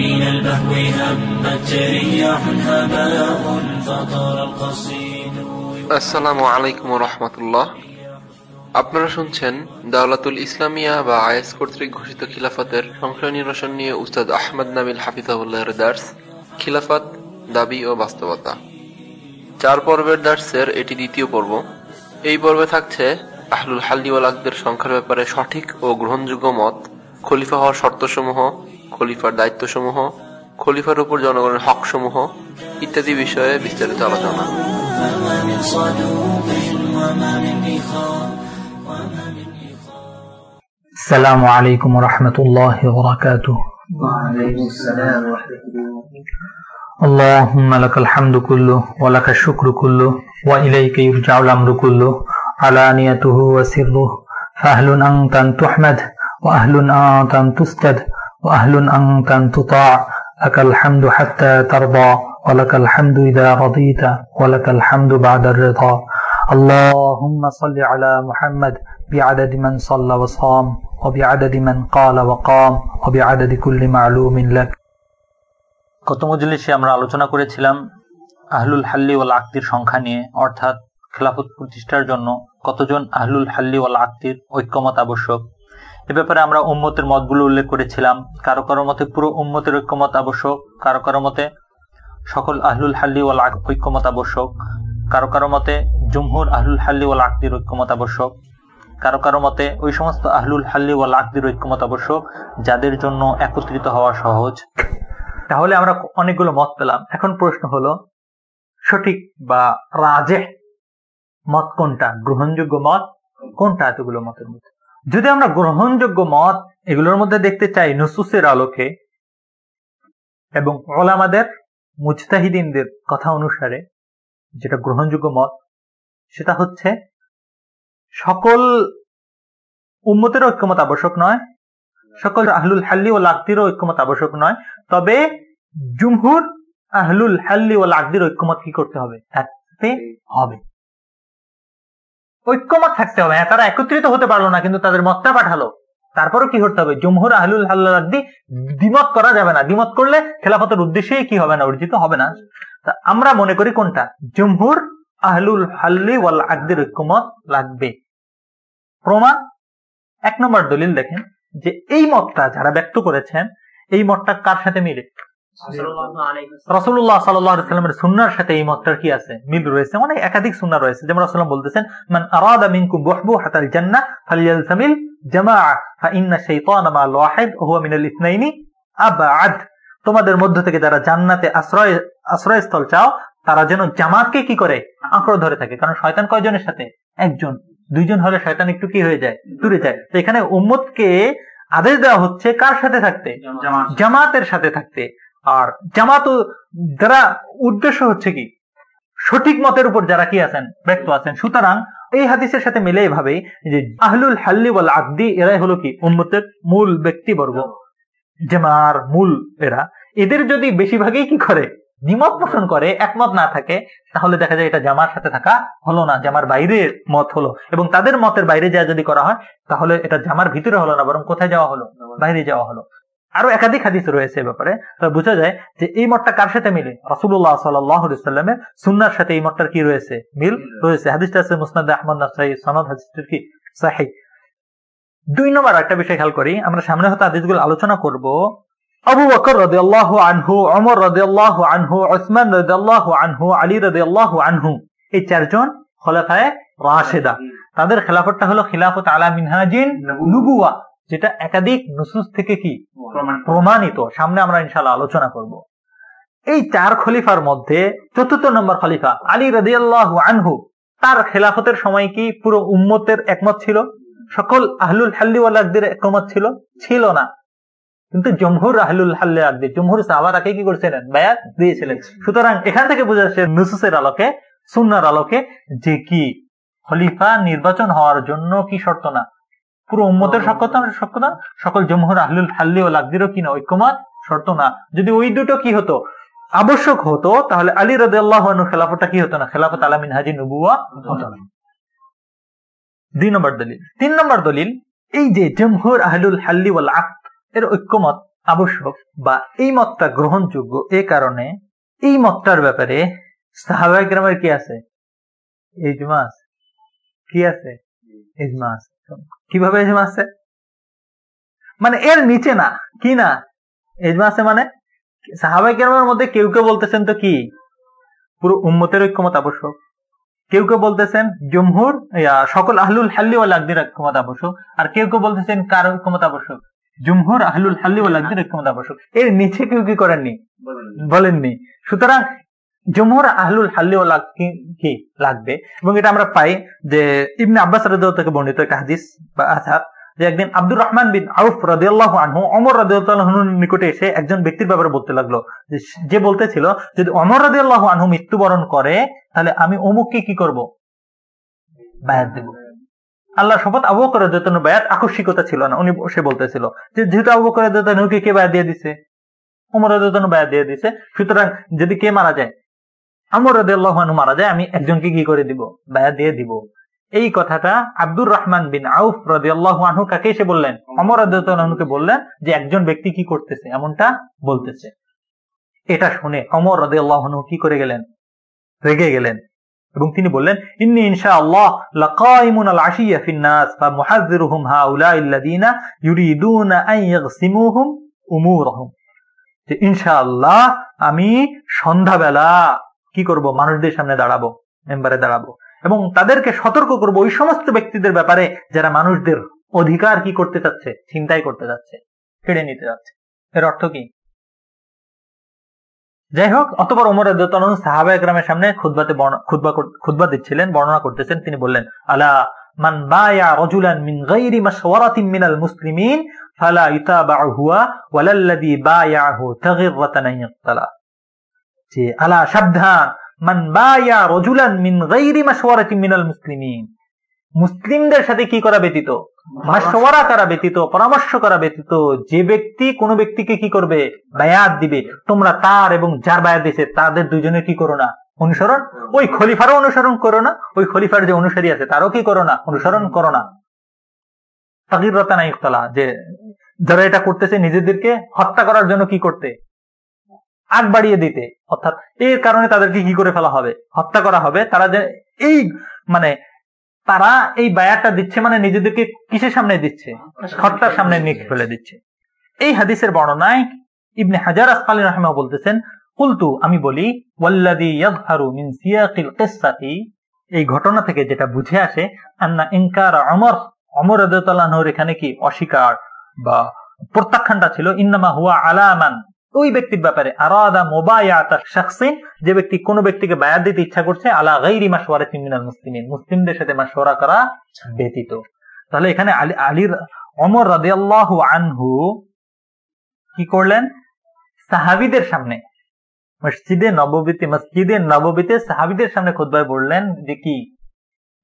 من البهو همت رياح هباء فطار القصيد আসসালামু আলাইকুম রহমতুল্লাহ আপনারা শুনছেন দাওলাতুল ইসলামিয়া বা আইএস কর্তৃক ঘোষিত খিলাফতের সংশয় নিরসন নিয়ে উস্তাদ আহমদ নাবিল হাফিজাহুল্লাহর দার্স খিলাফত দাবি ও বাস্তবতা চার পর্বের দার্সের এটি দ্বিতীয় পর্ব এই পর্বে থাকছে আহলুল হাল্লিওয়াল আকদের সংখ্যার ব্যাপারে সঠিক ও গ্রহণযোগ্য মত খলিফা হওয়ার শর্তসমূহ খলিফার দায়িত্বসমূহ খলিফার উপর জনগণের হকসমূহ ইত্যাদি বিষয়ে বিস্তারিত আলোচনা فما من صدوق وما من إخاء وما من إخاء السلام عليكم ورحمة الله وبركاته وعليكم السلام ورحمة الله اللهم لك الحمد كله ولك الشكر كله وإليك يرجع الأمر كله علانيته وسره فأهل أنت أن تحمد وأهل أنت أن تسجد وأهل أنت أن تطاع لك الحمد حتى ترضى ولك الحمد إذا رضيت ولك الحمد بعد الرضا اللهم صل على محمد بعدد من صلى وصام وبعدد من قال وقام وبعدد كل معلوم لك গত মজলিসে আমরা আলোচনা করেছিলাম আহলুল হাল্লি ওয়াল আকদির সংখ্যা নিয়ে অর্থাৎ খেলাফত প্রতিষ্ঠার জন্য কতজন আহলুল হাল্লি ওয়াল আকদির ঐক্যমত আবশ্যক এ ব্যাপারে আমরা উম্মতের মতগুলো উল্লেখ করেছিলাম। কারও কারও মতে পুরো উম্মতের ঐক্যমত আবশ্যক, কারও কারও মতে সকল আহলুল হাল্লি ওয়াল ঐক্যমত আবশ্যক, কারও কারও মতে জুমহুর আহলুল হাল্লি ওয়াল আকদির ঐক্যমত আবশ্যক, কারও কারও মতে ওই সমস্ত আহলুল হাল্লি ওয়াল আকদির ঐক্যমত আবশ্যক, যাদের জন্য একত্রিত হওয়া সহজ। তাহলে আমরা অনেকগুলো মত পেলাম। এখন প্রশ্ন হলো, সঠিক বা রাজে মত কোনটা? গ্রহণযোগ্য মত কোনটা এতগুলো মতের মধ্যে? যদি আমরা গ্রহণযোগ্য মত এগুলোর মধ্যে দেখতে চাই, নুসুসের আলোকে এবং ওলামাদের, মুজতাহিদিনদের কথা অনুসারে যেটা গ্রহণযোগ্য মত, সেটা হচ্ছে সকল উম্মতের ঐক্যমত আবশ্যক নয়, সকল আহলুল হাল্লি ও লাকদিরও ঐক্যমত আবশ্যক নয়, তবে জুমহুর আহলুল হাল্লি ও লাকদির ঐক্যমত কি করতে হবে? থাকতে হবে। ঐক্যমত থাকতে হবে। হ্যাঁ, তারা একত্রিত হতে পারল না কিন্তু তাদের মতটা পাঠালো। তারপরও কি করতে হবে? জুমহুর আহলুল হাল্লাদি দ্বিমত করা যাবে না। দ্বিমত করলে খেলাফতের উদ্দেশ্যে কি হবে না? অর্জিত হবে না। আমরা মনে করি কোনটা? জুমহুর আহলুল হাল্লি ওয়াল আকদির ঐক্যমত লাগবে। প্রমাণ এক নম্বর দলিল দেখেন যে এই মতটা যারা ব্যক্ত করেছেন এই মতটা কার সাথে মিলে? রসুল্লাহ সাল্লামের সুন্নার সাথে এই মতটার কি আছে? মিল রয়েছে। মানে একাধিক সুন্না রয়েছে। যেমন রসুল্লাহ বলতেছেন মান আরাদা মিনকুম বুহবু হাতাল জান্নাহ ফালইয়ালতামিল জামাআ ফাইন্না শাইতানা মা'আল ওয়াহিদ ওয়া হুয়া মিনাল ইসনাইনি আবআদ। তোমাদের মধ্য থেকে যারা জান্নাতে আশ্রয় আশ্রয়স্থল চাও তারা যেন জামাতকে কি করে? আঁকড় ধরে থাকে। কারণ শয়তান কয়জনের সাথে? একজন। দুইজন হলে শয়তান একটু কি হয়ে যায়? দূরে যায়। তো এখানে উম্মতকে আদেশ দেওয়া হচ্ছে কার সাথে থাকতে? জামাতের সাথে থাকতে। আর জামাত যারা উদ্দেশ্য হচ্ছে কি, সঠিক মতের উপর যারা কি আছেন, ব্যক্ত আছেন, সুতরাং এই হাদিসের সাথে মিলে এভাবেই যে আহলুল হাল্লি ওয়াল আকদি এরাই হলো কি, উম্মতের মূল ব্যক্তিবর্গ। জামার মূল এরা। এদের যদি বেশিরভাগই কি করে, দ্বিমত পোষণ করে, একমত না থাকে, তাহলে দেখা যায় এটা জামার সাথে থাকা হলো না, জামার বাইরে মত হলো। এবং তাদের মতের বাইরে যা যদি করা হয়, তাহলে এটা জামার ভিতরে হলো না, বরং কোথায় যাওয়া হলো? বাইরে যাওয়া হলো। আরও একাধিক হাদিস রয়েছে এ ব্যাপারে। তবে বোঝা যায় যে এই মতটা কার সাথে মিলে? রসুল্লাহ সাল্লামের সুন্নার সাথে এই মতটার কি রয়েছে? মিল রয়েছে। হাদিসটা আছে মুসনাদ আহমদ নাসাই কি? সাহি। দুই নম্বর একটা বিষয় খেয়াল করি। আমরা সামনে হয়তো হাদিসগুলো আলোচনা করব। আবু বকর রদি আল্লাহ আনহু অমর রদি আল্লাহ আনহু ওসমান রদি আল্লাহ আনহু, আলী রদি আল্লাহ আনহু, এই চারজন খোলাফায় রাশেদা। তাদের খেলাফতটা হলো খিলাফত আলা মিনহাজিন নুবুয়া যেটা একাধিক নুসুস থেকে কি? প্রমাণিত। সামনে আমরা ইনশাল্লাহ আলোচনা করব। এই চার খলিফার মধ্যে চতুর্থ নম্বর খলিফা আলী রাদিয়াল্লাহ আনহু তার খেলাফতের সময় কি পুরো উম্মতের একমত ছিল? সকল আহলুল হাল্লিওয়ালাকদের একমত ছিল? ছিল না। কিন্তু জমহুর আহলুল হাল্লি আকদের জমহুর সাহাবারাকে কি করছিলেন? বায়াত দিয়েছিলেন। সুতরাং এখান থেকে বোঝা যাচ্ছে নুসুসের আলোকে সুন্নার আলোকে যে কি খলিফা নির্বাচন হওয়ার জন্য কি শর্ত না। পুরো উম্মতের সক্ষতা সক্ষতা? সকল জমহুর আহলুল হাল্লি ও লাগদিরও কিনা ঐক্যমত? শর্ত না। যদি ওই দুটো কি হতো? আবশ্যক হতো, তাহলে আলী রদ খেলাফতটা কি হতো না? খেলাফত আলামিন হাজি নবুয়া হতো না। দুই নম্বর দলিল। তিন নম্বর দলিল, এই যে জমহুর আহলুল হাল্লি ওয়াল আক, এর ঐক্যমত আবশ্যক বা এই মতটা গ্রহণযোগ্য এ কারণে, এই মতটার ব্যাপারে সাহাবাই গ্রামের কি আছে? আছে কি আছে? আছে কীভাবে ইজমা আছে মানে এর নিচে না, কি না? আছে মানে সাহাবাই গ্রামের মধ্যে কেউ কেউ বলতেছেন তো কি? পুরো উম্মতের ঐক্যমত আবশ্যক। কেউ কেউ বলতেছেন জমহুর সকল আহলুল হাল্লি ও লাগদির ঐক্যমত আবশ্যক। আর কেউ কেউ বলতেছেন কার ঐক্যমত আবশ্যক? জমহুর, আহলুল হাল্লি ও লাগদির ঐক্যমত আবশ্যক। এর নিচে কেউ কি করেননি? বলেননি। সুতরাং জমহুর আহলুল হাল্লি কি- লাগবে? এবং এটা আমরা পাই যে ইবনে আব্বাস রাদিয়াল্লাহু থেকে বর্ণিত একটা হাদিস বা আসার যে একদিন আব্দুর রহমান বিন আউফ রাদিয়াল্লাহু আনহু অমর রাদিয়াল্লাহু নিকটে এসে একজন ব্যক্তির ব্যাপারে বলতে লাগল। যে বলতেছিল, যদি অমর রাদিয়াল্লাহু আনহু মৃত্যুবরণ করে, তাহলে আমি অমুককে কি করব? বায়াত দেব। আল্লাহ শপথ আবু রাদিয়াল্লাহু আনহুর বায়াত আকস্মিকতা ছিল না, উনি সে বলতেছিল যে যেহেতু আবু রাদিয়াল্লাহু আনহুকে কে বায়াত দিয়ে দিছে? অমর রাদিয়াল্লাহু বায়াত দিয়ে দিছে। সুতরাং যদি কে মারা যায় আমর আনহু মারা যায় আমি একজনকে কি করে দিব? বায়াত দিয়ে দিব। এই কথাটা আব্দুর রহমান বিন আউফ আনহু কাকে এসে বললেন? অমর রাদিয়াল্লাহু বললেন যে একজন ব্যক্তি কি করতেছে? এমনটা বলতেছে। এটা শুনে অমর রাদিয়াল্লাহু আনহু কি করে গেলেন? রেগে গেলেন। এবং তিনি বললেন ইন্নি ইনশাআল্লাহ লাকাইমুন আল আশিয়া ফিন নাস ফামুহাযযিরুহুম হাউলাই আল্লাযীনা ইউরিদুনা আন ইয়াগসিমুহুম উমুরহুম। যে ইনশাআল্লাহ আমি সন্ধ্যাবেলা কি করব? মানুষদের সামনে দাঁড়াবো, মেম্বারে দাঁড়াবো। এবং তাদেরকে সতর্ক করব ওই সমস্ত ব্যক্তিদের ব্যাপারে যারা মানুষদের অধিকার কি করতে চাচ্ছে চিন্তাই করতে যাচ্ছে কেড়ে নিতে যাচ্ছে এর অর্থ কি? যাই হোক, অতপর ওমর রাদিয়াল্লাহু সাহাবা একরামের সামনে খুতবা কর- খুতবা দিচ্ছিলেন, বর্ণনা করতেছেন, তিনি বললেন, আলা মান বায়া রাজুলান মিন গায়রি মাশওয়ারাতিন মিনাল মুসলিমিন ফালা ইতাবাউ হুয়া ওয়ালাল্লাযী বায়াহু তাগিররাতান ইয়াক্তালা যে, আলা সাবধান, মান বায়া রাজুলান মিন গায়রি মাশওয়ারাতিন মিনাল মুসলিমিন। মুসলিমদের সাথে কি করা ব্যতীত? মাসওয়ারা করা ব্যতীত, পরামর্শ করা ব্যতীত, যে ব্যক্তি কোন ব্যক্তিকে কি করবে? বায়াত দিবে। তোমরা তার এবং যার বায়াত দিছে তাদের দুজনে কি করো না? অনুসরণ? ওই খলিফারও অনুসরণ করো না, ওই খলিফার যে অনুসারী আছে, তারও কি করো না? অনুসরণ করো না। তাগির রতানা যে, যারা এটা করতেছে, নিজেদেরকে হত্যা করার জন্য কি করতে? আগ বাড়িয়ে দিতে। অর্থাৎ এর কারণে তাদেরকে কি করে ফেলা হবে? হত্যা করা হবে। তারা যে এই মানে তারা এই বায়াতটা দিচ্ছে মানে নিজেদেরকে কিসের সামনে দিচ্ছে? হত্যার সামনে নিয়ে ফেলে দিচ্ছে। এই হাদিসের বর্ণনায় ইবনে হাজার আসকালী রহমা বলতেছেন, কুলতু, আমি বলি মিন এই ঘটনা থেকে যেটা বুঝে আসে, আন্না ইনকার অমর অমর এখানে কি অস্বীকার বা প্রত্যাখ্যানটা ছিল, ইন্নামা হুয়া আলামান। ওই ব্যক্তির ব্যাপারে। আরাদা মোবায়াতা যে ব্যক্তি কোন ব্যক্তিকে বায়াত দিতে ইচ্ছা করছে আলা গাইরি মাসওয়ারাতিন মিনাল মুসলিমিন। মুসলিমদের সাথে মাসওয়ারা করা ব্যতীত। তাহলে এখানে আলী আলীর অমর রাদিয়াল্লাহু আনহু কি করলেন? সাহাবিদের সামনে মসজিদে নববীতে মসজিদে নববীতে সাহাবিদের সামনে খুতবায় বললেন যে কি?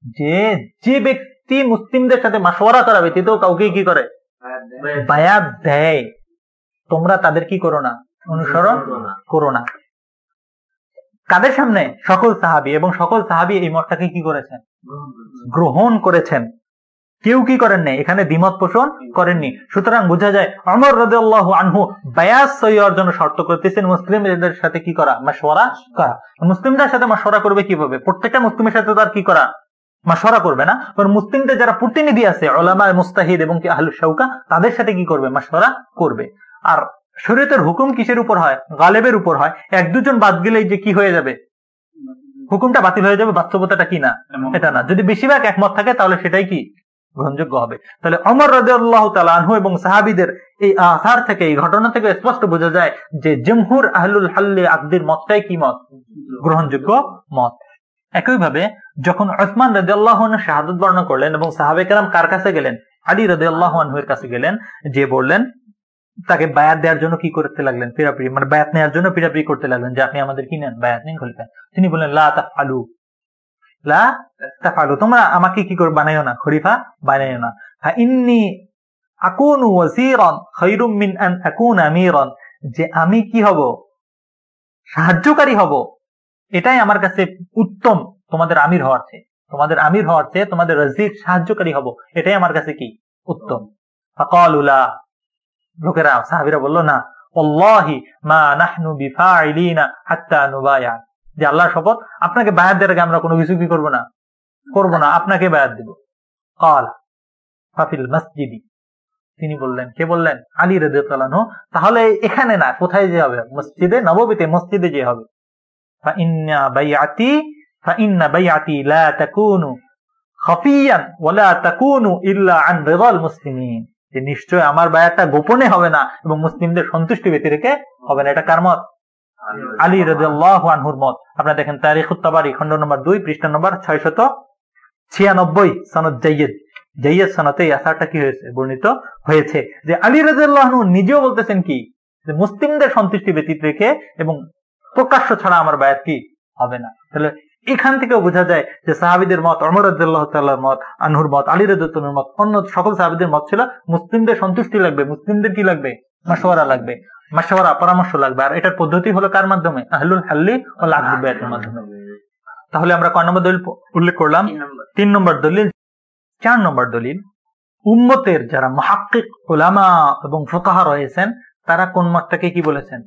যে যে ব্যক্তি মুসলিমদের সাথে মাসওয়ারা করা ব্যতীত কাউকে কি করে? বায়াত দেয়। তোমরা তাদের কি করো না? অনুসরণ করো না। কাদের সামনে? সকল সাহাবি এবং সকল সাহাবি এই মতটাকে কি করেছেন? গ্রহণ করেছেন। কেউ কি করেন নাই? এখানে দ্বিমত পোষণ করেননি। সুতরাং বোঝা যায় অমর রদাহ আনহু বায়াস সৈয়ার জন্য শর্ত করতেছেন। মুসলিমদের সাথে কি করা? মাসওয়ারা করা। মুসলিমদের সাথে মাসওয়ারা করবে কীভাবে? প্রত্যেকটা মুসলিমের সাথে তার কি করা? মাসওয়ারা করবে না। কারণ মুসলিমদের যারা প্রতিনিধি আছে ওলামা মুস্তাহিদ এবং কি আহলু শাউকা তাদের সাথে কি করবে? মাসওয়ারা করবে। আর শরীয়তের হুকুম কিসের উপর হয়? গালেবের উপর হয়। এক দুজন বাদ গেলেই যে কি হয়ে যাবে? হুকুমটা বাতিল হয়ে যাবে বাস্তবতাটা কি না? এটা না। যদি বেশিরভাগ একমত থাকে তাহলে সেটাই কি? গ্রহণযোগ্য হবে। তাহলে অমর রাজিয়াল্লাহ তালানহু এবং সাহাবিদের এই আসার থেকে এই ঘটনা থেকে স্পষ্ট বোঝা যায় যে জমহুর আহলুল হাল্লে আকদির মতটাই কি মত? গ্রহণযোগ্য মত। একইভাবে যখন ওসমান রাজি আল্লাহ শাহাদত বর্ণনা করলেন এবং সাহাবে কালাম কার কাছে গেলেন? আলী রাজি আল্লাহ কাছে গেলেন যে বললেন তাকে বায়াত দেওয়ার জন্য কি করতে লাগলেন? পিড়াপিড়ি মানে বায়াত নেওয়ার জন্য পিড়াপিড়ি করতে লাগলেন যে আপনি আমাদের কি নেন? বায়াত নিন খলিফা। তিনি বললেন, লা তাফআলু। লা তাফআলু, তোমরা আমাকে কি করে? বানাইও না। খলিফা, বানাইও না। ফা ইন্নী আকুনু ওয়াজিরান খায়রুম মিন আন আকুনা আমিরান। যে আমি কি হব? সাহায্যকারী হব। এটাই আমার কাছে উত্তম। তোমাদের আমির হওয়ার চেয়ে। তোমাদের আমির হওয়ার চেয়ে তোমাদের রাজির সাহায্যকারী হব। এটাই আমার কাছে কি? উত্তম। ফাকালু লোকেরা, সাহাবিরা বলল, না, অল্লাহি মা নাহনু বিফা হাত্তা নুবায়া। যে শপথ, আপনাকে বায়াত দেওয়ার আমরা কোনো কিছু কি করব না? করব না, আপনাকে বায়াত দেব। কালা ফাফিল মসজিদি। তিনি বললেন, কে বললেন? আলী রেদে তাহলে এখানে না, কোথায় যে হবে? মসজিদে? নববীতে মসজিদে যে হবে? মুসলিমিন। যে নিশ্চয় আমার বায়াতটা গোপনে হবে না এবং মুসলিমদের সন্তুষ্টি ব্যতি রেখে হবে না। এটা কার মত? আলী রাজুর মত। আপনারা দেখেন তারিখ উত্তাবারি খন্ড নম্বর দুই, পৃষ্ঠা নম্বর ছয় শত ছিয়ানব্বই, সনদ জাইয়েদ জাইয়েদ সনতে এই আসারটা কি হয়েছে? বর্ণিত হয়েছে যে আলী রাজু নিজেও বলতেছেন কি? যে মুসলিমদের সন্তুষ্টি ব্যতীত রেখে এবং প্রকাশ্য ছাড়া আমার বায়াত কি? হবে না। তাহলে এখান থেকেও বোঝা যায় যে সাহাবিদের মত অমর রাজ্লাহর মত আনহুর মত আলী রাজুর মত অন্য সকল সাহাবিদের মত ছিল মুসলিমদের সন্তুষ্টি লাগবে মুসলিমদের কি লাগবে? মাসওয়ারা লাগবে। মাসওয়ারা পরামর্শ লাগবে। আর এটার পদ্ধতি হলো কার মাধ্যমে? আহলুল হাল্লি ও লাগবে বেয়াতের মাধ্যমে। তাহলে আমরা কয় নম্বর দলিল উল্লেখ করলাম? তিন নম্বর। দলিল চার নম্বর দলিল উম্মতের যারা মহাক্কিক ওলামা এবং ফোকাহা রয়েছেন তারা কোন মতটাকে কি বলেছেন?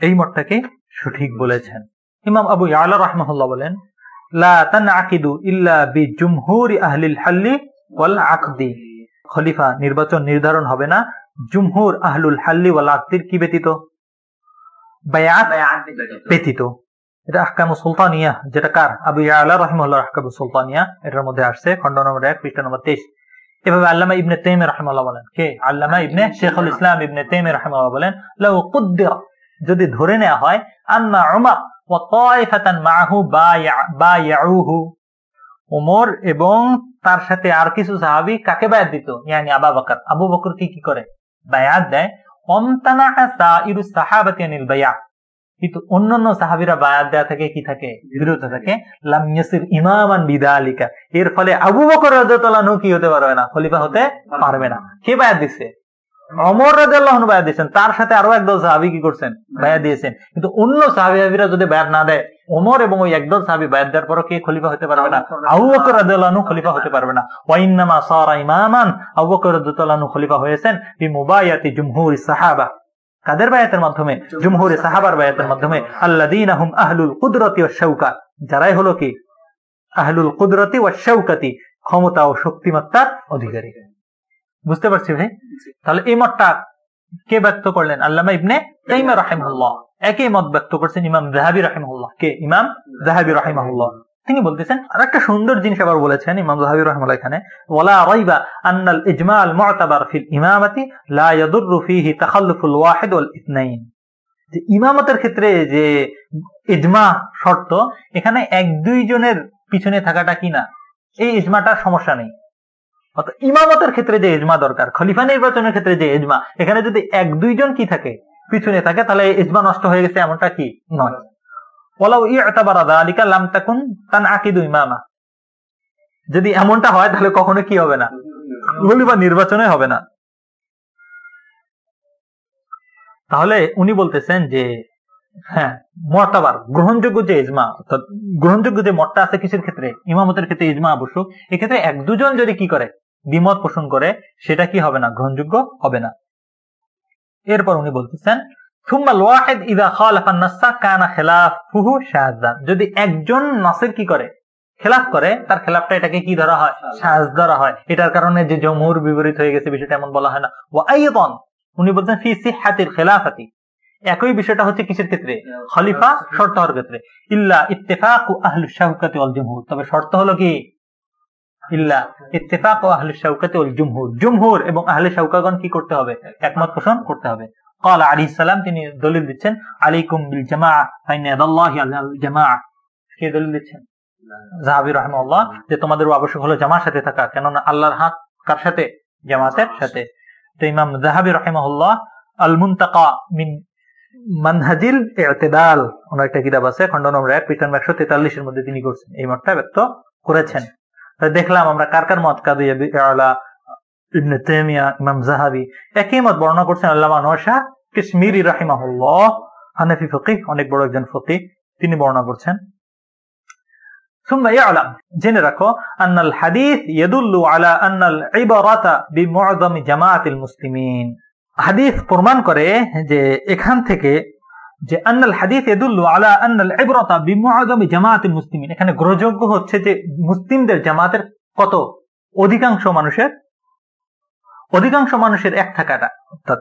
এই মতটাকে সঠিক বলেছেন। ইমাম আবু ইয়ালা রহমতুল্লাহ বলেন খলিফা নির্বাচন নির্ধারণ হবে না, জুমহুর আহলুল হাল্লি ওয়াল আকদির কি ব্যতীত? বায়াত ব্যতীত। এটা সুলতানিয়া, যেটা কার? আবু ইয়ালা রহিমুল্লাহ আহকামু সুলতানিয়া, এটার মধ্যে আসছে খন্ড নম্বর এক, পৃষ্ঠা নম্বর তেইশ। এভাবে আল্লামা ইবনে রহমাল্লাহ বলেন। কে? আল্লামা ইবনে শেখুল ইসলাম ইবনে রহমাল্লাহ বলেন যদি ধরে নেওয়া হয় আন্না উমর বায়াউহু। এবং তার সাথে আর কিছু সাহাবী কাকে বায়াত দিত? ইয়ানি আবু বকর। আবু বকর কি করে? বায়াত দেয় কিন্তু অন্যান্য সাহাবিরা বায়াত দেওয়া থেকে কি থাকে? বিরত থাকে। ইমামান বিদালিকা। এর ফলে আবু বকর কি হতে পারবে না? খলিফা হতে পারবে না। কে বায়াত দিচ্ছে অমর বায়াত দিয়েছেন তার সাথে আরও একদল সাহাবী কি করছেন? বায়াত দিয়েছেন। কিন্তু অন্য যদি বায়াত না দেয় ওমর এবং ওই একদল সাহাবী বায়াত দেওয়ার পরও কে খলিফা হতে পারবে না? খলিফা হতে পারবে না। ওয়াইন্নামা সারা ইমামান। খলিফা হয়েছেন বি মুবায়াতি জুমহুরি সাহাবা। কাদের বায়াতের মাধ্যমে? জুমহুরি সাহাবার বায়াতের মাধ্যমে। আল্লাযীনা হুম আহলুল কুদরতি ওয়াশ শাওকা যারাই হলো কি? আহলুল কুদরতি ও শাওকাতি ক্ষমতা ও শক্তিমত্তার অধিকারী। বুঝতে পারছি ভাই? তাহলে এই মতটা কে ব্যক্ত করলেন? আল্লামা ইবনে তাইমা রাহিমাহুল্লাহ। একই মত ব্যক্ত করছেন ইমাম জাহাবি রাহিমাহুল্লাহ। কে? ইমাম জাহাবি রাহিমাহুল্লাহ। তিনি বলতেছেন আর একটা সুন্দর জিনিস আবার বলেছেন ইমাম জাহাবি রহমাল্লাহ এখানে ওয়ালা রাইবা আন্নাল ইজমাল মুতাবার ফিল ইমামাতি লা ইয়াদুররু ফিহি তাখাল্লুফুল ওয়াহিদ ওয়াল ইথনাইন যে ইমামতের ক্ষেত্রে যে ইজমা শর্ত এখানে এক দুই জনের পিছনে থাকাটা কি না? এই ইজমাটার সমস্যা নেই। অর্থাৎ ইমামতের ক্ষেত্রে যে এজমা দরকার, খলিফা নির্বাচনের ক্ষেত্রে যে এজমা এখানে যদি এক দুইজন কি থাকে, পিছনে থাকে, তাহলে এজমা নষ্ট হয়ে গেছে এমনটা কি নয়। ইতাবারা দালিকা লাম তাকুন তান আকিদু ইমামা। যদি এমনটা হয়, তাহলে কখনো কি হবে না? খলিফা নির্বাচনে হবে না। তাহলে উনি বলতেছেন যে হ্যাঁ মর্তাবার, গ্রহণযোগ্য যে ইজমা, অর্থাৎ গ্রহণযোগ্য যে মতটা আছে কিসের ক্ষেত্রে? ইমামতের ক্ষেত্রে ইজমা আবশ্যক। এক্ষেত্রে এক, দুজন যদি কি করে দ্বিমত পোষণ করে সেটা কি হবে না? গ্রহণযোগ্য হবে না। এরপর উনি বলতেছেন যদি একজন নাসের কি করে? খেলাফ করে তার খেলাফটা এটাকে কি ধরা হয়? সাজ ধরা হয়। এটার কারণে যে জমহুর বিপরীত হয়ে গেছে বিষয়টা এমন বলা হয় না। উনি ফি খেলাফাতি। একই বিষয়টা হচ্ছে কিসের ক্ষেত্রে? খলিফা শর্ত হওয়ার ক্ষেত্রে। ইল্লা ইত্তেফাক আহলু শাহুকাতে অল জমহুর। তবে শর্ত হলো কি? ইল্লা ইত্তেফাক ও আহলে শাউকাতে ওল জুমহুর জুমহুর এবং আহলে শাউকাগণ কি করতে হবে একমত পোষণ করতে হবে قال عليه السلام তিনি দলিল দিচ্ছেন আলাইকুম বিল জামাআ ফাইন ইয়াদাল্লাহি আলাল জামাআ কে দলিল দিচ্ছেন জাহাবি রাহমাহুল্লাহ যে তোমাদের আবশ্যক হলো জামার সাথে থাকা কেননা আল্লাহর হাত কার সাথে জামাতের সাথে তো ইমাম জাহাবি রাহিমাহুল্লাহ আল মুনতাকা মিন মানহাজিল ইতিদাল ওনার একটা কিতাব আছে খন্ড নম্বর এক পৃষ্ঠা একশো তেতাল্লিশের মধ্যে তিনি করছেন এই মতটা ব্যক্ত করেছেন দেখলাম আমরা কার কার মত ইমাম জাহাবি একই মত বর্ণনা করছেন আল্লামা নশা কিশমিরি রাহিমাহুল্লাহ। হানেফি অনেক বড় একজন তিনি বর্ণনা করছেন। জেনে রাখো, আন্নাল হাদিস ইয়েদুল্লু আলা আন্নাল ইবারাতা জামাআতিল মুসলিমিন। হাদিস প্রমাণ করে যে এখান থেকে যে আন্নাল হাদিস এদুল্লু আলা আন্নাল ইবরাতা বিমুআযামি জামাআতিল মুসলিমিন। এখানে গ্রহযোগ্য হচ্ছে যে মুসলিমদের জামাতের কত? অধিকাংশ মানুষের অধিকাংশ মানুষের এক থাকাটা। অর্থাৎ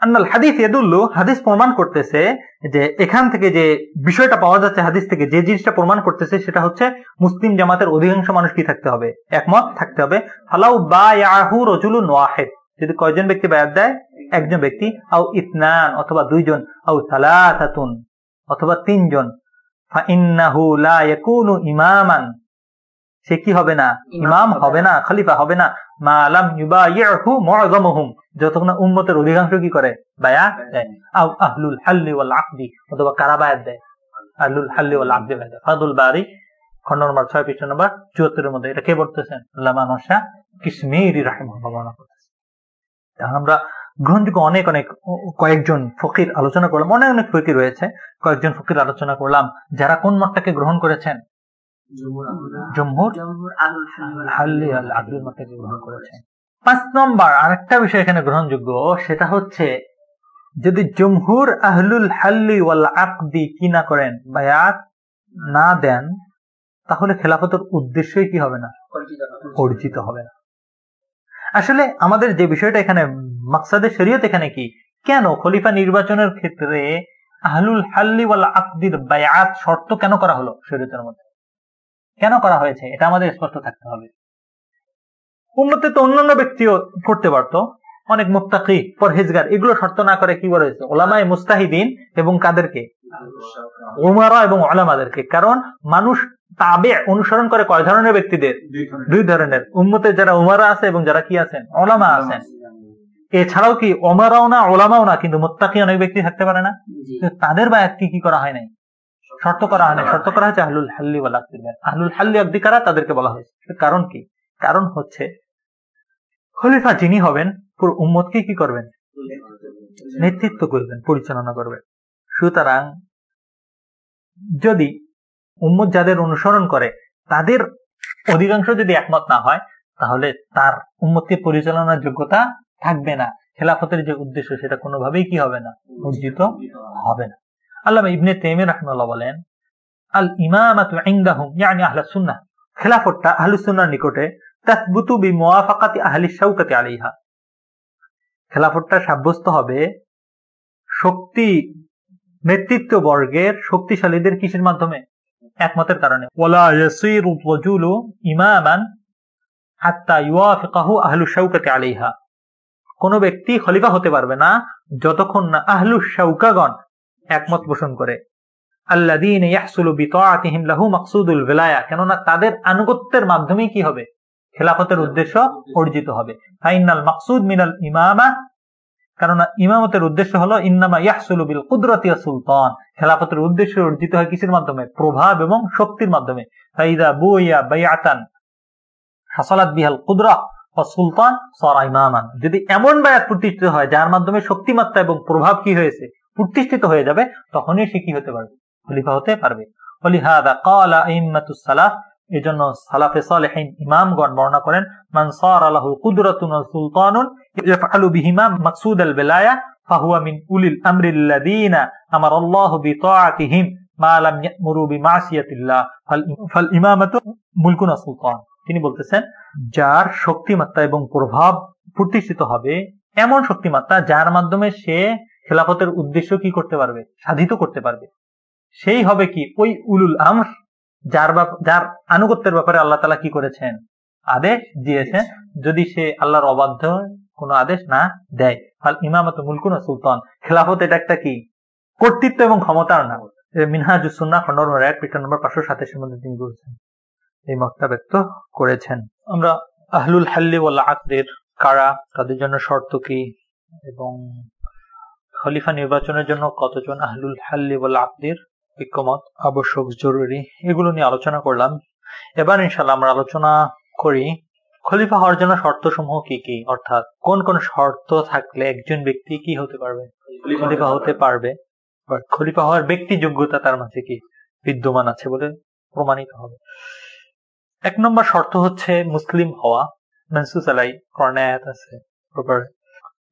আন্নাল হাদিস এদুল্লু হাদিস প্রমাণ করতেছে যে এখান থেকে যে বিষয়টা পাওয়া যাচ্ছে, হাদিস থেকে যে জিনিসটা প্রমাণ করতেছে, সেটা হচ্ছে মুসলিম জামাতের অধিকাংশ মানুষ কি থাকতে হবে? একমত থাকতে হবে। ফালাউ বা ইয়াহু রজুলুন ওয়াহিদ। যদি কয়জন ব্যক্তি বায়াত দেয়? একজন ব্যক্তি আও ইতনান অথবা দুইজন আও সালাসাতুন অথবা তিনজন। ইমামান। সে কি হবে না? ইমাম হবে না। খলিফা হবে না। মা ইউবাইহু মুআযামুহুম। যতক্ষণ উম্মতের অধিকাংশ কি করে? বায়া দেয়। আও আহলুল হাল্লি ওয়াল আকদি অথবা কারা বায়াত দেয়। আহলুল হাল্লি ওয়াল আকদি বায়াত ফাদুল বারি খন্ড নম্বর পৃষ্ঠ মধ্যে। এটা কে বলতেছেন আল্লামা নশা কিসমিরি রাহিমাহুল্লাহ বর্ণনা করতেছেন। আমরা গ্রহণযোগ্য অনেক অনেক কয়েকজন ফকির আলোচনা করলাম অনেক অনেক ফকির রয়েছে। কয়েকজন ফকির আলোচনা করলাম। যারা কোন মতটাকে গ্রহণ করেছেন? জম্মুর হাল্লি আল আব্দুল মতটাকে গ্রহণ করেছেন। পাঁচ নম্বর আরেকটা বিষয় এখানে গ্রহণযোগ্য সেটা হচ্ছে যদি জমহুর আহলুল হাল্লি ওয়াল আকদি কি না করেন বায়াত না দেন তাহলে খেলাফতের উদ্দেশ্যই কি হবে না। অর্জিত হবে না। আসলে আমাদের যে বিষয়টা এখানে মাকসাদের শরীয়ত এখানে কি? কেন খলিফা নির্বাচনের ক্ষেত্রে আহলুল হাল্লি ওয়াল আকদির বায়াত শর্ত কেন করা হলো শরীয়তের মধ্যে? কেন করা হয়েছে? এটা আমাদের স্পষ্ট থাকতে হবে। উন্নতি তো অন্যান্য ব্যক্তিও করতে পারতো। অনেক মুক্তাকি পরহেজগার এগুলো শর্ত না করে কি বলেছে ওলামায় মুস্তাহিদিন এবং কাদেরকে? উমারা এবং ওলামাদেরকে। কারণ মানুষ তাবে অনুসরণ করে কয় ধরনের ব্যক্তিদের? দুই ধরনের। উম্মতে যারা উমারা আছে এবং যারা কি আছেন? ওলামা আছেন। এছাড়াও কি ওমারাও না ওলামাও না কিন্তু মোত্তাকি অনেক ব্যক্তি থাকতে পারে না? তাদের বায়াত কি কি করা হয় নাই? শর্ত করা হয় না শর্ত করা হয়েছে আহলুল হাল্লি আকদির আহলুল হাল্লি আকদি কারা তাদেরকে বলা হয়েছে। কারণ কি? কারণ হচ্ছে খলিফা যিনি হবেন পুরো উম্মতকে কি করবেন? নেতৃত্ব করবেন পরিচালনা করবেন। সুতরাং যদি উম্মত যাদের অনুসরণ করে তাদের অধিকাংশ যদি একমত না হয় তাহলে তার উম্মতকে পরিচালনার যোগ্যতা থাকবে না। খেলাফতের যে উদ্দেশ্য, সেটা কোনোভাবেই কি হবে না? অর্জিত হবে না। আল্লাহ ইবনে তেমে রহমাল্লাহ বলেন আল ইমামাতু ইনদাহুম ইয়ানি আহলাস সুন্নাহ। খেলাফতটা আহলুস সুন্নাহর নিকটে, তাসবুতু বিমুওয়াফাকাতি আহলি শাওকাতি আলাইহা খেলাফতটা সাব্যস্ত হবে শক্তি নেতৃত্ব বর্গের শক্তিশালীদের কিসের মাধ্যমে? একমতের কারণে। ওয়ালা ইয়াসিরু রাজুলু ইমামান হাত্তা ইউওয়াফিকাহু আহলু শাওকাতি আলাইহা কোন ব্যক্তি খলিফা হতে পারবে না যতক্ষণ না আহলু শাউকাগণ একমত পোষণ করে। কেননা তাদের আনুগত্যের মাধ্যমে কি হবে? খেলাফতের উদ্দেশ্য অর্জিত হবে। ফাইনাল মাকসুদ মিনাল ইমামা, কেননা ইমামতের উদ্দেশ্য হলো ইন্নামা ইয়াহসুলু বিল কুদরতিয়া সুলতান। খেলাফতের উদ্দেশ্য অর্জিত হয় কিসের মাধ্যমে? প্রভাব এবং শক্তির মাধ্যমে। ফাইদা বুইয়া বাইআতান হাসালাত বিহাল কুদরা সুলতান, সরা ইমামান। যদি এমন বায়াত প্রতিষ্ঠিত হয়, যার মাধ্যমে শক্তিমাত্রা এবং প্রভাব কি হয়েছে, প্রতিষ্ঠিত হয়ে যাবে, তখনই সে কি হতে পারবে? খলিফা হতে পারবে। ফলিহাদা কালা সালাফ সালাফে সালেহিন ইমামগণ বর্ণনা করেন, মান সার কুদরাতুন সুলতানুন বিহিমা মাকসুদ আল বিলায়া ফাহুয়া মিন উলিল আমার আল্লাহু বিতাআতিহিম। তিনি বলতেছেন, যার শক্তিমাত্রা এবং প্রভাব প্রতিষ্ঠিত হবে এমন শক্তিমাত্রা যার মাধ্যমে সে খেলাফতের উদ্দেশ্য কি করতে পারবে, সাধিত করতে পারবে। সেই হবে কি, ওই উলুল আমর, যার যার আনুগত্যের ব্যাপারে আল্লাহ তালা কি করেছেন? আদেশ দিয়েছেন, যদি সে আল্লাহর অবাধ্য কোনো আদেশ না দেয়। ইমামত মুলকুন সুলতান। খেলাফত এটা একটা কি? কর্তৃত্ব এবং ক্ষমতার নাম মিনহাজুসুন্না খন্ড নম্বর এক, পৃষ্ঠা নম্বর পাঁচশো সাতাশের মধ্যে তিনি বলছেন, এই মতটা ব্যক্ত করেছেন। আমরা আহলুল হাল্লি ওয়াল আকদের কারা, তাদের জন্য শর্ত কি? এবং খলিফা নির্বাচনের জন্য কতজন আহলুল হাল্লি ওয়াল আকদের ঐক্যমত আবশ্যক, জরুরি? এগুলো নিয়ে আলোচনা করলাম। এবার ইনশাল্লাহ আমরা আলোচনা করি, খলিফা হওয়ার জন্য শর্ত সমূহ কি কি? অর্থাৎ কোন কোন শর্ত থাকলে একজন ব্যক্তি কি হতে পারবে? খলিফা হতে পারবে। খলিফা হওয়ার ব্যক্তি যোগ্যতা তার মাঝে কি বিদ্যমান আছে বলে প্রমাণিত হবে। এক নম্বর শর্ত হচ্ছে মুসলিম হওয়া। মেনসুস আলাই কর্ণায়াত আছে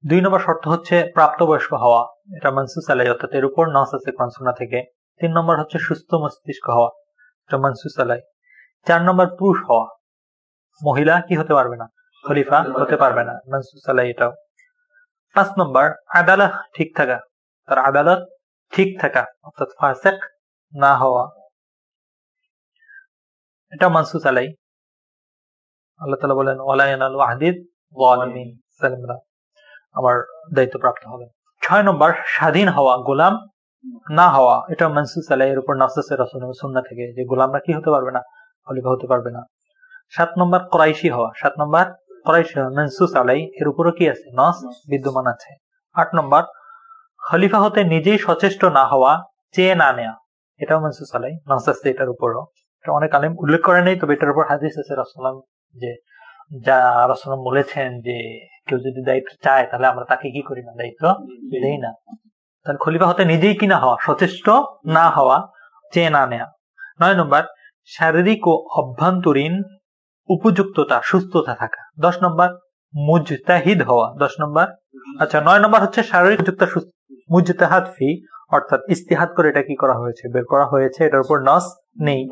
দুই নম্বর শর্ত হচ্ছে প্রাপ্তবয়স্ক হওয়া। এটা মানসুস আলাই অর্থাৎ এর উপর নস আছে কনসুনা থেকে। তিন নম্বর হচ্ছে সুস্থ মস্তিষ্ক হওয়া। এটা মানসুস আলাই। চার নম্বর পুরুষ হওয়া। মহিলা কি হতে পারবে না? খলিফা হতে পারবে না। মানসুস আলাই এটাও। পাঁচ নম্বর আদালত ঠিক থাকা। তার আদালত ঠিক থাকা, অর্থাৎ ফাসেক না হওয়া। এটা মানসুস আলাই আল্লাহ তালা বলেন ওয়ালায়ন আল ওয়াহিদ সালিমরা আমার দায়িত্ব প্রাপ্ত হবে। ছয় নম্বর, স্বাধীন হওয়া, গোলাম না হওয়া। এটা মানসুস আলাই এর উপর নাসাসে সুন্না থেকে। যে গোলামরা কি হতে পারবে না? খলিফা হতে পারবে না। সাত নম্বর, করাইশি হওয়া। সাত নম্বর, করাইশি হওয়া, মানসুস আলাই এর উপরও কি আছে? নস বিদ্যমান আছে। আট নম্বর খলিফা হতে নিজেই সচেষ্ট না হওয়া, চেয়ে না নেয়া। এটাও মানসুস আলাই নস আছে এটার উপরও। অনেক আলিম উল্লেখ করে নেই, তবে এটার উপর হাদিস আছে রসলাম যে, যা রসলাম বলেছেন যে, কেউ যদি দায়িত্ব চায়, তাহলে আমরা তাকে কি করি না? দায়িত্ব দেই না। তাহলে খলিফা হতে নিজেই কিনা হওয়া? সচেষ্ট না হওয়া, চেয়ে না নেয়া। নয় নম্বর, শারীরিক ও অভ্যন্তরীণ উপযুক্ততা, সুস্থতা থাকা। দশ নম্বর, মুজতাহিদ হওয়া। দশ নম্বর আচ্ছা নয় নম্বর হচ্ছে শারীরিক যুক্ত মুজতাহাদ ফি, অর্থাৎ ইস্তিহাদ করে এটা কি করা হয়েছে? বের করা হয়েছে, এটার উপর নস নেই।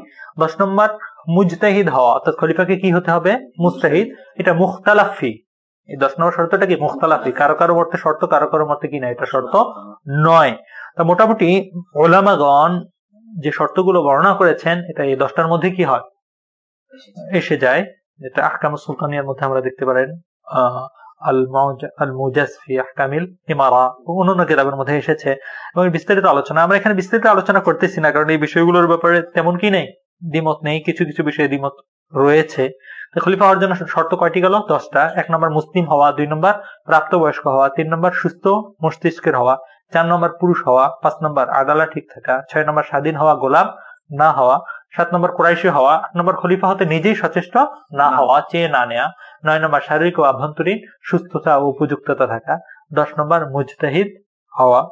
দশ নম্বর, মুজতাহিদ হওয়া, অর্থাৎ খলিফাকে কি হতে হবে? মুস্তাহিদ এটা মুখতালাফি এই দশ নম্বর শর্তটা কি? মুখতালাফি কারও কারও মধ্যে শর্ত, কারও কারও মধ্যে কি না, এটা শর্ত নয়। তা মোটামুটি ওলামাগণ যে শর্তগুলো বর্ণনা করেছেন, এটা এই দশটার মধ্যে কি হয়? এসে যায়। যেটা আহকাম সুলতানিয়ার মধ্যে আমরা দেখতে পারেন আলোচনা করতেছি না, কারণ এই বিষয়গুলোর ব্যাপারে তেমন কি নেই, দ্বিমত নেই, কিছু কিছু বিষয়ে দ্বিমত রয়েছে। খলিফা হওয়ার জন্য শর্ত কয়টি গেল? দশটা। এক নম্বর মুসলিম হওয়া, দুই নম্বর প্রাপ্তবয়স্ক হওয়া, তিন নম্বর সুস্থ মস্তিষ্কের হওয়া, চার নম্বর পুরুষ হওয়া, পাঁচ নম্বর আদালা ঠিক থাকা, ছয় নম্বর স্বাধীন হওয়া, গোলাম না হওয়া সাত নম্বর কোরাইশি হওয়া আট নম্বর খলিফা হতে নিজেই সচেষ্ট না হওয়া চেয়ে না নেয়া। নয় নম্বর শারীরিক ও আভ্যন্তরীণ সুস্থতা ও উপযুক্ততা থাকা। দশ নম্বর মুজতাহিদ হওয়া।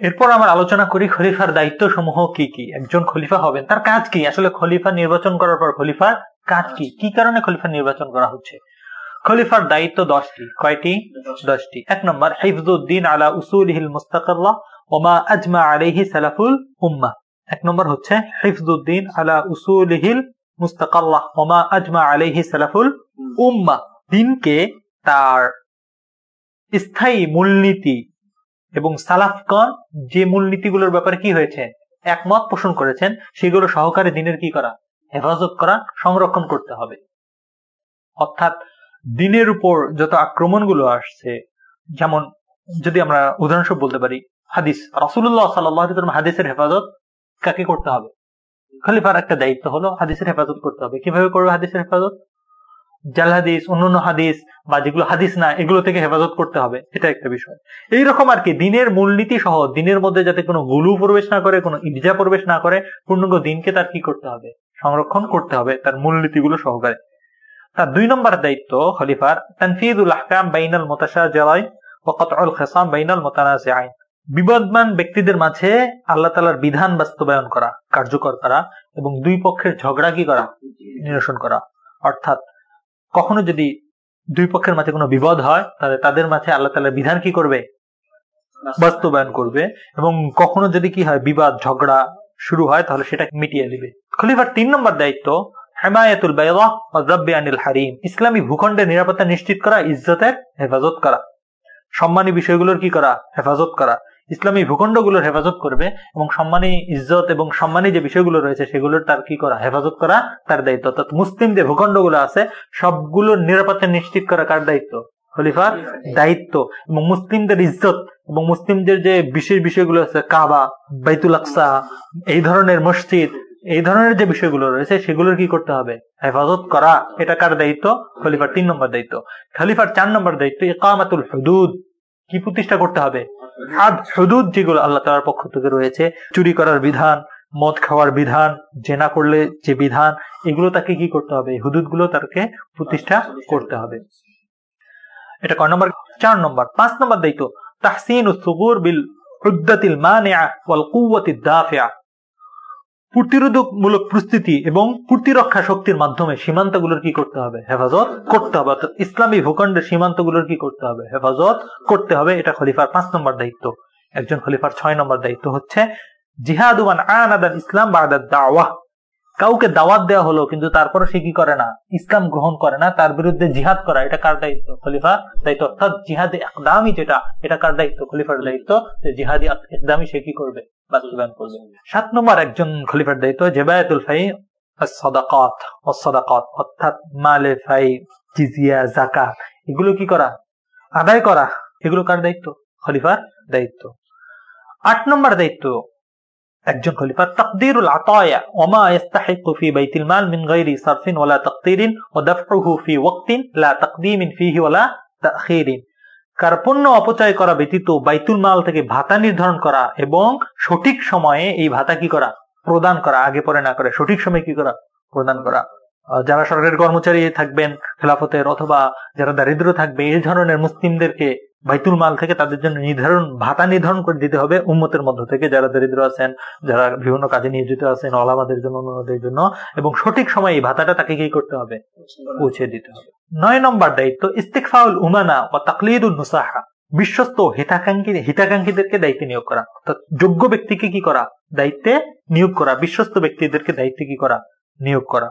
এরপর আমরা আলোচনা করি খলিফার দায়িত্ব সমূহ কি কি? একজন খলিফা হবেন তার কাজ কি? আসলে খলিফা নির্বাচন করার পর খলিফার কাজ কি? কি কারণে খলিফা নির্বাচন করা হচ্ছে? খলিফার দায়িত্ব দশটি। কয়টি? দশটি। এক নম্বর হিফজুদ্দিন আলা উসুলহিল মুস্তাকাল্লাহ ওমা আজমা আলাইহি সালাফুল উম্মা এক নম্বর হচ্ছে, হিফজুদ্দিন আলা উসুলহিল মুস্তাকাল্লাহ ওমা আজমা আলাইহি সালাফুল উম্মা। দিনকে তার স্থায়ী মূলনীতি এবং সালাফগণ যে মূলনীতিগুলোর ব্যাপারে কি হয়েছে, একমত পোষণ করেছেন, সেগুলো সহকারে দিনের কি করা? হেফাজত করা, সংরক্ষণ করতে হবে। অর্থাৎ দিনের উপর যত আক্রমণগুলো আসছে, যেমন যদি আমরা উদাহরণস্বরূপ বলতে পারি, হাদিস রসুল্লাহ সাল্লাহ হাদিসের হেফাজত কাকে করতে হবে? খলিফার একটা দায়িত্ব হলো হাদিসের হেফাজত করতে হবে। কীভাবে করবে হাদিসের হেফাজত? জাল হাদিস, অন্যান্য হাদিস বা যেগুলো হাদিস না, এগুলো থেকে হেফাজত করতে হবে। এটা একটা বিষয়। এইরকম আর কি, দিনের মূলনীতি সহ, দিনের মধ্যে যাতে কোনো গুলু প্রবেশ না করে, কোনো ইর্জা প্রবেশ না করে, পূর্ণাঙ্গ দিনকে তার কি করতে হবে? সংরক্ষণ করতে হবে তার মূলনীতিগুলো সহকারে। তার দুই নম্বর দায়িত্ব খলিফার, তানফিদুল আহকাম বাইনাল মোতাসা জয় ও কতল খেসাম বাইনাল মোতানাজ আইন বিবদমান ব্যক্তিদের মাঝে আল্লাহ তালার বিধান বাস্তবায়ন করা, কার্যকর করা এবং দুই পক্ষের ঝগড়া কি করা, নিরসন করা। অর্থাৎ কখনো যদি দুই পক্ষের মাঝে কোনো বিপদ হয়, তাহলে তাদের মাঝে আল্লাহ তালার বিধান কি করবে? বাস্তবায়ন করবে এবং কখনো যদি কি হয়, বিবাদ, ঝগড়া শুরু হয়, তাহলে সেটা মিটিয়ে দিবে খলিফার তিন নম্বর দায়িত্ব, হেমায়াতুল আনিল হারিম, ইসলামী ভূখণ্ডের নিরাপত্তা নিশ্চিত করা, ইজ্জতের হেফাজত করা। সম্মানী বিষয়গুলোর কি করা, হেফাজত করা। ইসলামী ভূখণ্ডগুলোর হেফাজত করবে এবং সম্মানী ইজ্জত এবং সম্মানী যে বিষয়গুলো রয়েছে সেগুলোর তার কি করা? হেফাজত করা তার দায়িত্ব। অর্থাৎ মুসলিম যে ভূখণ্ডগুলো আছে, সবগুলোর নিরাপত্তা নিশ্চিত করা কার দায়িত্ব? খলিফার দায়িত্ব। এবং মুসলিমদের ইজ্জত এবং মুসলিমদের যে বিশেষ বিষয়গুলো আছে, কাবা, বাইতুল আকসা, এই ধরনের মসজিদ, এই ধরনের যে বিষয়গুলো রয়েছে, সেগুলোর কি করতে হবে? হেফাজত করা। এটা কার দায়িত্ব? খলিফার তিন নম্বর দায়িত্ব। খলিফার চার নম্বর দায়িত্ব, ইকামাতুল হুদুদ। কি প্রতিষ্ঠা করতে হবে? হাদ, হুদুদ যেগুলো আল্লাহ তালার পক্ষ থেকে রয়েছে, চুরি করার বিধান, মদ খাওয়ার বিধান, জেনা করলে যে বিধান, এগুলো তাকে কি করতে হবে? হুদুদগুলো তাকে প্রতিষ্ঠা করতে হবে। এটা কয় নম্বর? চার নম্বর। পাঁচ নম্বর দায়িত্ব তাহসিন সুগুর বিল হুদ্দাতিল মানে ওয়াল দাফিয়া প্রতিরোধকমূলক প্রস্তুতি এবং প্রতিরক্ষা শক্তির মাধ্যমে সীমান্তগুলোর কি করতে হবে? হেফাজত করতে হবে। অর্থাৎ ইসলামী ভূখণ্ডের সীমান্তগুলোর কি করতে হবে? হেফাজত করতে হবে। এটা খলিফার পাঁচ নম্বর দায়িত্ব। একজন খলিফার ছয় নম্বর দায়িত্ব হচ্ছে জিহাদুমান আনাদান ইসলাম বাদাদ দাওয়াহ। কাউকে দাওয়াত দেওয়া হলো, কিন্তু তারপরে সে কি করে না? ইসলাম গ্রহণ করে না, তার বিরুদ্ধে জিহাদ করা, এটা কার দায়িত্ব? খলিফা দায়িত্ব। অর্থাৎ জিহাদে একদামি যেটা, এটা কার দায়িত্ব? খলিফার দায়িত্ব, যে জিহাদি একদামি সে কি করবে? বাস্তবায়ন করবে। সাত নম্বর একজন খলিফার দায়িত্ব, জেবায়তুল ফাই সদাকাত অসদাকাত অর্থাৎ মালে ফাই, জিজিয়া জাকাত এগুলো কি করা? আদায় করা, এগুলো কার দায়িত্ব? খলিফার দায়িত্ব। আট নম্বর দায়িত্ব একজন খলিফা ওয়ালা তাখিরিন। কার্পণ্য অপচয় করা ব্যতীত বাইতুল মাল থেকে ভাতা নির্ধারণ করা এবং সঠিক সময়ে এই ভাতা কি করা? প্রদান করা, আগে পরে না করে সঠিক সময়ে কি করা? প্রদান করা। যারা সরকারি কর্মচারী থাকবেন, খেলাফতের অথবা যারা দারিদ্র থাকবে, এই ধরনের মুসলিমদেরকে বাইতুল মাল থেকে তাদের জন্য নির্ধারণ, ভাতা নির্ধারণ করে দিতে হবে উম্মতের মধ্য থেকে যারা দরিদ্র আছেন, যারা বিভিন্ন কাজে নিয়োজিত আছেন অলামাদের জন্য অন্যদের জন্য, এবং সঠিক সময়ে এই ভাতাটা তাকে কি করতে হবে? পৌঁছে দিতে হবে। নয় নম্বর দায়িত্ব ইস্তিকফাউল উমানা ও তাকলিদুল নুসাহা। বিশ্বস্ত হিতাকাঙ্ক্ষী, হিতাকাঙ্ক্ষীদেরকে দায়িত্বে নিয়োগ করা। অর্থাৎ যোগ্য ব্যক্তিকে কি করা? দায়িত্বে নিয়োগ করা। বিশ্বস্ত ব্যক্তিদেরকে দায়িত্বে কি করা? নিয়োগ করা।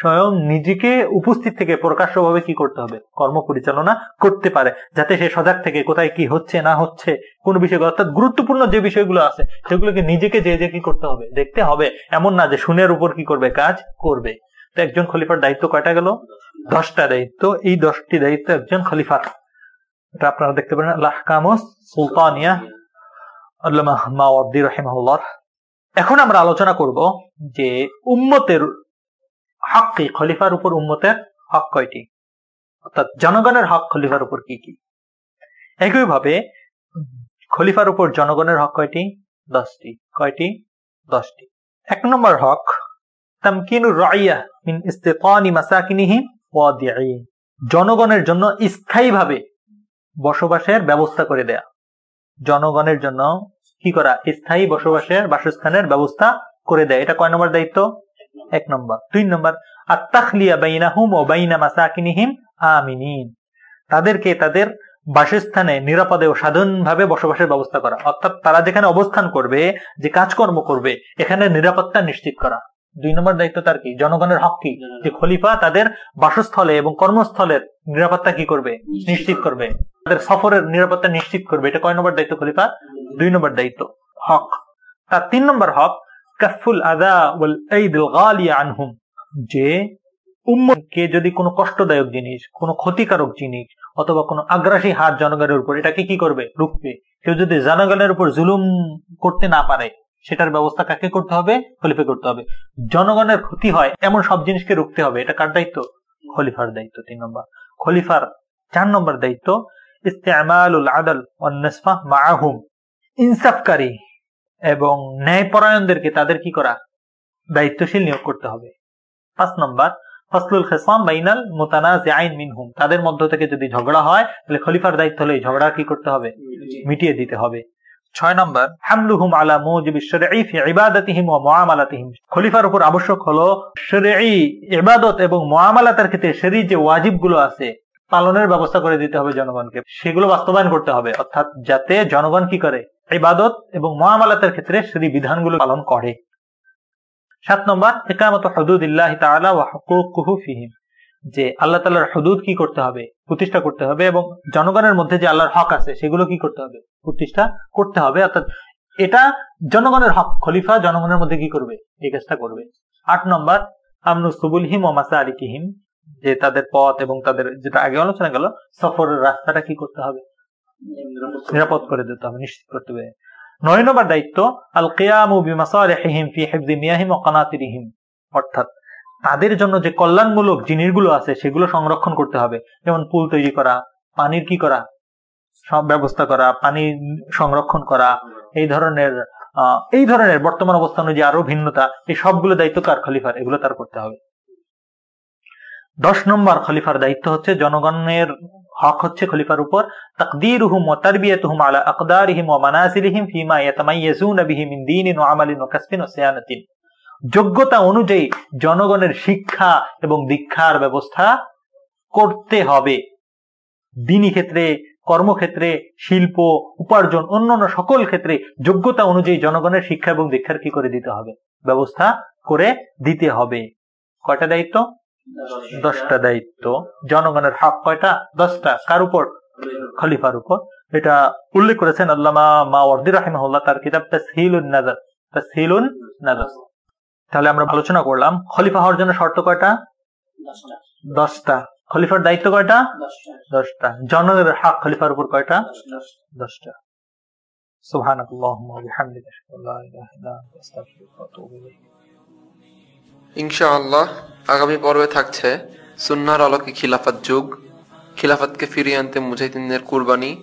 স্বয়ং নিজেকে উপস্থিত থেকে প্রকাশ্যভাবে কি করতে হবে? কর্ম পরিচালনা করতে পারে, যাতে সে সজাগ থেকে কোথায় কি হচ্ছে, না হচ্ছে, কোন বিষয় অর্থাৎ গুরুত্বপূর্ণ যে বিষয়গুলো আছে, সেগুলোকে নিজেকে যে যে কি করতে হবে, দেখতে হবে, এমন না যে শুনের উপর কি করবে, কাজ করবে। তো একজন খলিফার দায়িত্ব কয়টা গেল? দশটা দায়িত্ব। এই দশটি দায়িত্ব একজন খলিফার। এটা আপনারা দেখতে পারেন আল্লাহ কামস সুলতানিয়া, আল্লামা মাওয়াদ্দি রহিমাহুল্লাহ। এখন আমরা আলোচনা করব যে উম্মতের হক কি খলিফার উপর উম্মতের হক কয়টি? অর্থাৎ জনগণের হক খলিফার উপর কি কি? একইভাবে খলিফার উপর জনগণের হক কয়টি? দশটি। কয়টি? দশটি। এক নম্বর হক রাইয়া মিন জনগণের জন্য স্থায়ীভাবে বসবাসের ব্যবস্থা করে দেয়া। জনগণের জন্য কি করা? স্থায়ী বসবাসের বাসস্থানের ব্যবস্থা করে দেয়। এটা কয় নম্বর দায়িত্ব? এক নম্বর। দুই নম্বর আত্তাখলিয়া বাইনাহুম ও বাইনা মাসাকিনিহিম আমিনিন। তাদেরকে তাদের বাসস্থানে নিরাপদে ও সাধারণভাবে বসবাসের ব্যবস্থা করা। অর্থাৎ তারা যেখানে অবস্থান করবে যে কাজকর্ম করবে এখানে নিরাপত্তা নিশ্চিত করা। দুই নম্বর দায়িত্ব তার কি? জনগণের হক কি? যে খলিফা তাদের বাসস্থলে এবং কর্মস্থলের নিরাপত্তা কি করবে? নিশ্চিত করবে। তাদের সফরের নিরাপত্তা নিশ্চিত করবে। এটা কয় নম্বর দায়িত্ব খলিফা? দুই নম্বর দায়িত্ব হক। তার তিন নম্বর হক আদা গালিয়া আনহুম, যে উম্মতকে যদি কোনো কষ্টদায়ক জিনিস, কোনো ক্ষতিকারক জিনিস অথবা কোনো আগ্রাসী হাত জনগণের উপর, এটাকে কি করবে? রুখবে। কেউ যদি জনগণের উপর জুলুম করতে না পারে, সেটার ব্যবস্থা কাকে করতে হবে? খলিফে করতে হবে। জনগণের ক্ষতি হয়, এমন সব জিনিসকে রুখতে হবে। এটা কার দায়িত্ব? খলিফার দায়িত্ব, তিন নম্বর। খলিফার চার নম্বর দায়িত্ব, ইস্তেমালুল আদল মাহুম ইনসাফকারী এবং ন্যায়পরায়ণদেরকে তাদের কি করা? দায়িত্বশীল নিয়োগ করতে হবে। পাঁচ নম্বর, ফসলুল খেসাম বাইনাল মোতানাজ আইন মিনহুম। তাদের মধ্য থেকে যদি ঝগড়া হয়, তাহলে খলিফার দায়িত্ব হলে ঝগড়া কি করতে হবে? মিটিয়ে দিতে হবে। ছয় নম্বর, হামলুহুম আলা মুজিব শরঈ ফি ইবাদাতিহিম ওয়া খলিফার উপর আবশ্যক হলো ইবাদত এবং মুআমালাতের ক্ষেত্রে শরী যে ওয়াজিবগুলো আছে, পালনের ব্যবস্থা করে দিতে হবে জনগণকে। সেগুলো বাস্তবায়ন করতে হবে। অর্থাৎ যাতে জনগণ কি করে? ইবাদত এবং মুআমালাতের ক্ষেত্রে সেই বিধানগুলো পালন করে। সাত নম্বর একামত তাআলা ওয়া হুকুকুহু ফিহিম। যে আল্লাহ তাআলার হুদুদ কি করতে হবে? প্রতিষ্ঠা করতে হবে এবং জনগণের মধ্যে যে আল্লাহর হক আছে, সেগুলো কি করতে হবে? প্রতিষ্ঠা করতে হবে। অর্থাৎ এটা জনগণের হক। খলিফা জনগণের মধ্যে কি করবে? এই কাজটা করবে। আট নম্বর, আমনু সুবুলহিম ও মাসা আলিকিহিম যে তাদের পথ এবং তাদের যেটা আগে আলোচনা গেল, সফরের রাস্তাটা কি করতে হবে? নিরাপদ করে দিতে হবে, নিশ্চিত করতে হবে। নয় নম্বর দায়িত্ব আল কেয়ামু বিমাসালিহিম ফি হিফজি মিয়াহিম অর্থাৎ তাদের জন্য যে কল্যাণমূলক জিনিসগুলো আছে, সেগুলো সংরক্ষণ করতে হবে। যেমন পুল তৈরি করা, পানির কি করা, সব ব্যবস্থা করা, পানি সংরক্ষণ করা, এই ধরনের এই ধরনের বর্তমান অবস্থা অনুযায়ী আরও ভিন্নতা, এই সবগুলো দায়িত্ব কার খলিফার? এগুলো তার করতে হবে। দশ নম্বর খলিফার দায়িত্ব হচ্ছে জনগণের হক হচ্ছে খলিফার উপর, তাকদীরুহুম ওয়া তারবিয়াতুহুম আলা আকদারিহিম ওয়া মানাসিলিহিম ফিমা ইয়াতামাইয়াজুনা বিহি মিন দীনিন ওয়া আমালিন ওয়া কাসবিন ওয়া সিয়ানাতিন। যোগ্যতা অনুযায়ী জনগণের শিক্ষা এবং দীক্ষার ব্যবস্থা করতে হবে। দিনী ক্ষেত্রে, কর্মক্ষেত্রে, শিল্প, উপার্জন, অন্যান্য সকল ক্ষেত্রে যোগ্যতা অনুযায়ী জনগণের শিক্ষা এবং দীক্ষার কি করে দিতে হবে? ব্যবস্থা করে দিতে হবে। কয়টা দায়িত্ব? দশটা দায়িত্ব জনগণের হক কয়টা দশটা কার উপর খলিফার উপর এটা উল্লেখ করেছেন আল্লামা মা ওয়ার্দি রাহিমাহুল্লাহ তার কিতাব তাসহিলুন নাজার তাসহিলুন নাজার তাহলে আমরা আলোচনা করলাম খলিফা হওয়ার জন্য শর্ত কয়টা দশটা খলিফার দায়িত্ব কয়টা দশটা জনগণের হক খলিফার উপর কয়টা দশটা سبحانك اللهم وبحمدك اشهد ان لا اله الا انت استغفرك واتوب اليك ইনশাআল্লাহ, আগামী পর্বে থাকছে সুন্নার আলোকে খিলাফত যুগ। খিলাফতকে ফিরিয়ে আনতে মুজাহিদিনের কুরবানি।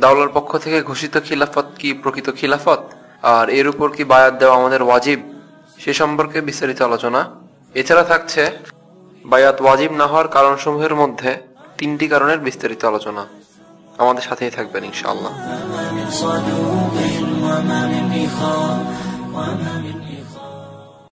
দাওলার পক্ষ থেকে ঘোষিত খিলাফত কি প্রকৃত খিলাফত? আর এর উপর কি বায়াত দেওয়া আমাদের ওয়াজিব? সে সম্পর্কে বিস্তারিত আলোচনা। এছাড়া থাকছে বায়াত ওয়াজিব না হওয়ার কারণসমূহের মধ্যে তিনটি কারণের বিস্তারিত আলোচনা। আমাদের সাথেই থাকবেন ইনশাআল্লাহ।